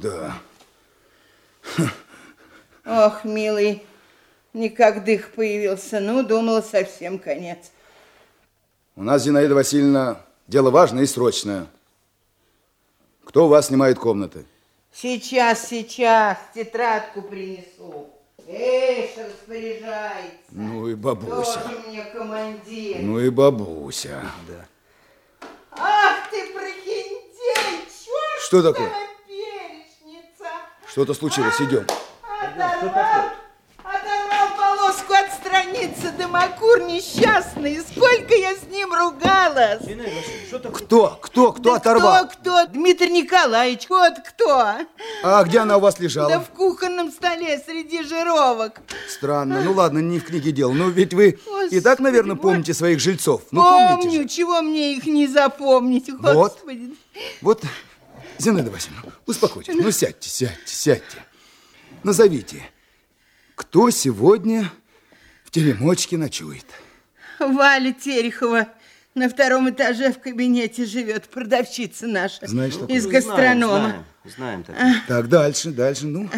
Да. Ох, милый, никак дых появился. Ну, думала, совсем конец. У нас, Зинаида Васильевна, дело важное и срочное. Кто у вас снимает комнаты? Сейчас, сейчас, тетрадку принесу. Эй, распоряжается. Ну и бабуся. Тоже мне командир. Ну и бабуся. Да. Ах ты, прохиндей, черт Что такое? Что-то случилось, идем. Оторвал, оторвал полоску от страницы дымокур несчастный. Сколько я с ним ругалась. Кто? Кто? Кто Да оторвал? Кто, кто? Дмитрий Николаевич, вот кто. А где она у вас лежала? Да в кухонном столе среди жировок. Странно. Ну ладно, не в книге дело. Но ведь вы и так, наверное, Господи, помните своих жильцов. Ну, помните Помню, же. чего мне их не запомнить, господи. Вот, Зинаида Васильевна, успокойтесь. Ну, сядьте, сядьте, сядьте. Назовите, кто сегодня в теремочке ночует? Валя Терехова на втором этаже в кабинете живет, продавщица наша. Знаешь такую? Из гастронома. Знаем, знаем такое. Так, дальше, дальше, ну.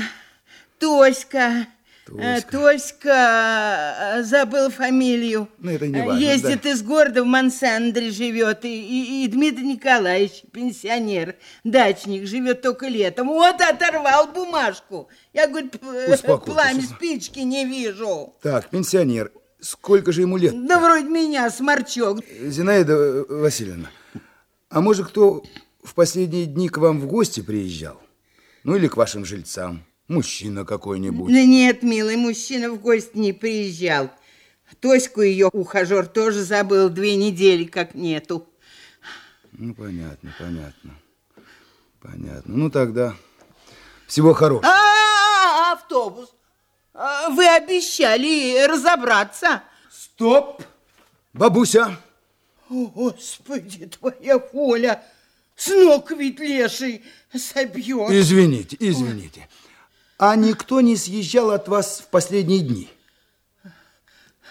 Тоська. Тоська. Э, Тоська, э, забыл фамилию. Ну, это не Э, важно, Ездит да. из города в Мансандре живет. И, и- и Дмитрий Николаевич, пенсионер, дачник, живет только летом. Вот оторвал бумажку. Я, говорю, э, пламя спички не вижу. Так, пенсионер. Сколько же ему лет? Да вроде меня, сморчок. Зинаида э, Васильевна, а может, кто в последние дни к вам в гости приезжал? Ну, или к вашим жильцам? Мужчина какой-нибудь? Да нет, милый, мужчина в гости не приезжал. Тоську ее ухажер тоже забыл две недели, как нету. Ну, понятно, понятно. Понятно. Ну, тогда всего хорошего. А, автобус. А, Вы обещали разобраться. Стоп! Бабуся! О, Господи, твоя воля. С ног ведь леший собьет. Извините, извините. А никто не съезжал от вас в последние дни?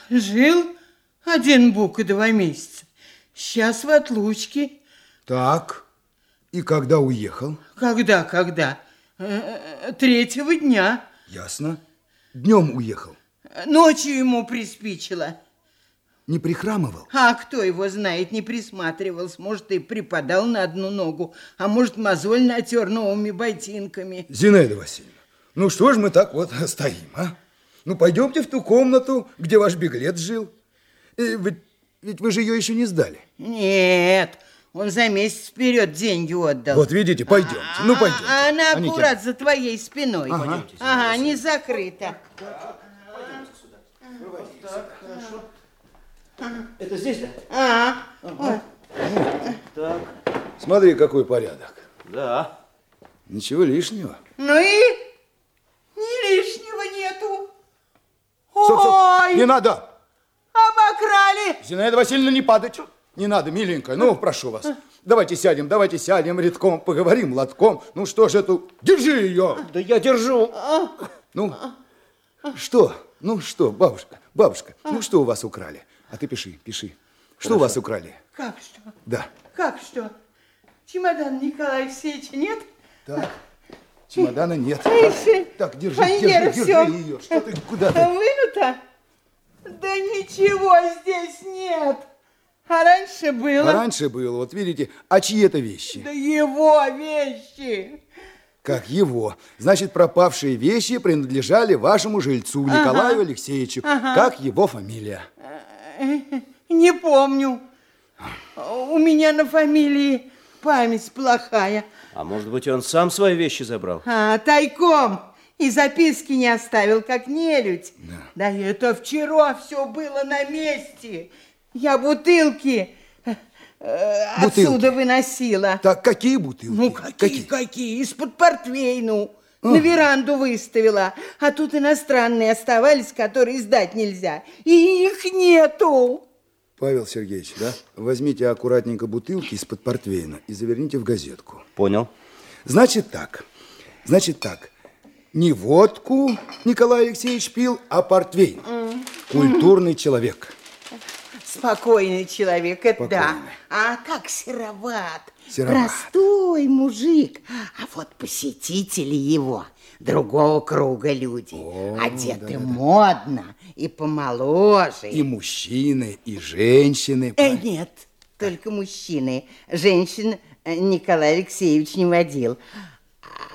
Жил один бук и два месяца. Сейчас в отлучке. Так. И когда уехал? Когда, когда? Э, э, Третьего дня. Ясно. Днем уехал. Ночью ему приспичило. Не прихрамывал? А кто его знает, не присматривался. Может, и припадал на одну ногу, а может, мозоль натер новыми ботинками. Зинаида Васильевна, ну что ж мы так вот стоим, а? Ну, пойдемте в ту комнату, где ваш беглец жил. Э, Ведь, ведь вы же ее еще не сдали. Нет, он за месяц вперед деньги отдал. Вот видите, пойдемте. Ну, пойдемте. А она Аникин. аккурат за твоей спиной. Ага. Ага, не закрыта. Это здесь, да? А, Так, Смотри, какой порядок. да. Ничего лишнего. ну и ни лишнего нету. Стоп, стоп. Ой, Не надо! обокрали. Зинаида Васильевна, не падать. Не надо, миленькая. Ну, прошу вас. Давайте сядем, давайте сядем редком, поговорим лотком. Ну, что ж эту... Держи ее! Да я держу. Ну, что? Ну, что, бабушка, бабушка, ну, что у вас украли? А ты пиши, пиши. Что у вас украли? Как что? Да. Как что? Чемодан Николая Алексеевича нет? Так, чемодана нет. Ишь, Так, так, держи, держи, держи ее. Что ты, куда ты? Вынуто? Да ничего здесь нет. А раньше было. А раньше было, вот видите, а чьи это вещи? Да его вещи. Как его. Значит, пропавшие вещи принадлежали вашему жильцу Николаю Алексеевичу. Как его фамилия? Не помню. У меня на фамилии память плохая. А может быть, он сам свои вещи забрал? А, тайком. И записки не оставил, как нелюдь. Да. это вчера все было на месте. Я бутылки э, э, Бутылки? отсюда выносила. Так, какие бутылки? Ну, какие, какие? Из-под портвейну. На веранду выставила. А тут иностранные оставались, которые сдать нельзя. И их нету. Павел Сергеевич, да? Возьмите аккуратненько бутылки из-под портвейна и заверните в газетку. Понял. Значит так, значит так. Не водку Николай Алексеевич пил, а портвейн. Культурный человек. спокойный человек, это да. Спокойный. А так сероват. Сероват. Простой мужик. А вот посетители его другого круга люди. Одеты модно и помоложе. И мужчины, и женщины. Э, нет, только мужчины. Женщин э, Николай Алексеевич не водил.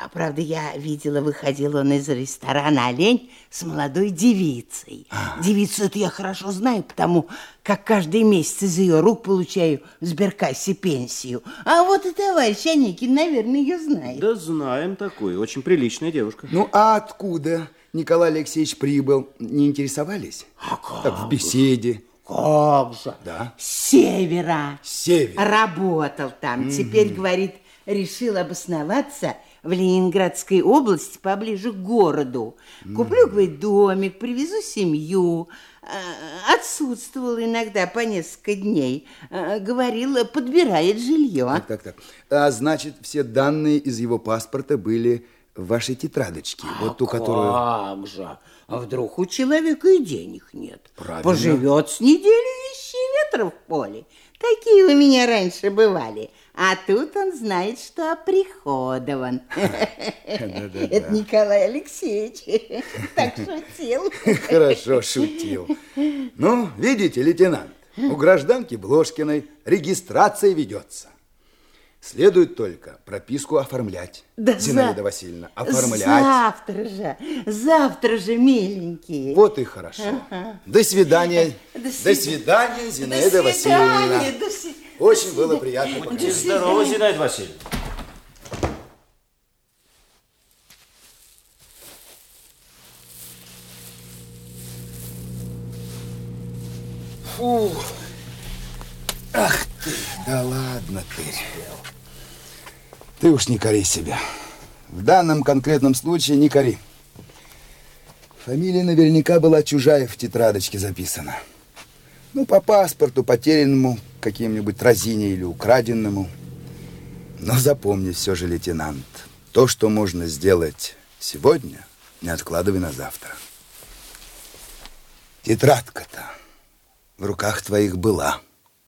А, правда, я видела, выходил он из ресторана «Олень» с молодой девицей. Девицу эту я хорошо знаю, потому как каждый месяц из ее рук получаю в сберкассе пенсию. А вот и товарищ Аникин, наверное, ее знает. Да знаем такую, очень приличная девушка. Ну, а откуда Николай Алексеевич прибыл? Не интересовались? Так, в беседе. Как же? Да. С севера. С севера. Работал там. Теперь, говорит, решил обосноваться в Ленинградской области поближе к городу. Куплю, говорит, домик, привезу семью. А, Отсутствовал иногда по несколько дней. А, Говорил, подбирает жилье. Так, так, так. А значит, все данные из его паспорта были в вашей тетрадочке. вот ту, которую... Как же? А вдруг у человека и денег нет? Правильно. Поживет с неделю ищи ветра в поле. Такие у меня раньше бывали. А тут он знает, что оприходован. Это Николай Алексеевич так шутил. Хорошо шутил. Ну, видите, лейтенант, у гражданки Блошкиной регистрация ведется. Следует только прописку оформлять. Да Зинаида за- Васильевна, оформлять. Завтра же, завтра же, миленькие. Вот и хорошо. До свидания. До До свидания. Зинаида До Васильевна. свидания, до сви- Очень было приятно. До поговорить. Здорово, Зинаида Васильевна. Фу. Ах ты, да ладно ты. Ты уж не кори себя. В данном конкретном случае не кори. Фамилия наверняка была чужая в тетрадочке записана. Ну, по паспорту, потерянному каким-нибудь разине или украденному. Но запомни все же, лейтенант, то, что можно сделать сегодня, не откладывай на завтра. Тетрадка-то в руках твоих была.